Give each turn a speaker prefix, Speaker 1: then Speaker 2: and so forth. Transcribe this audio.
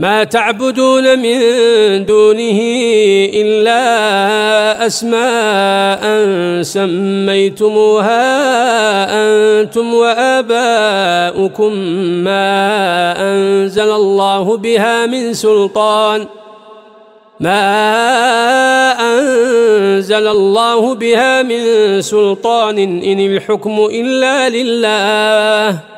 Speaker 1: ما تعبدون من دونه إلا أسماء سميتموها أنتم وآباؤكم ما أنزل الله بها من سلطان. ما أنزل الله بها من سلطان إن الحكم إلا لله.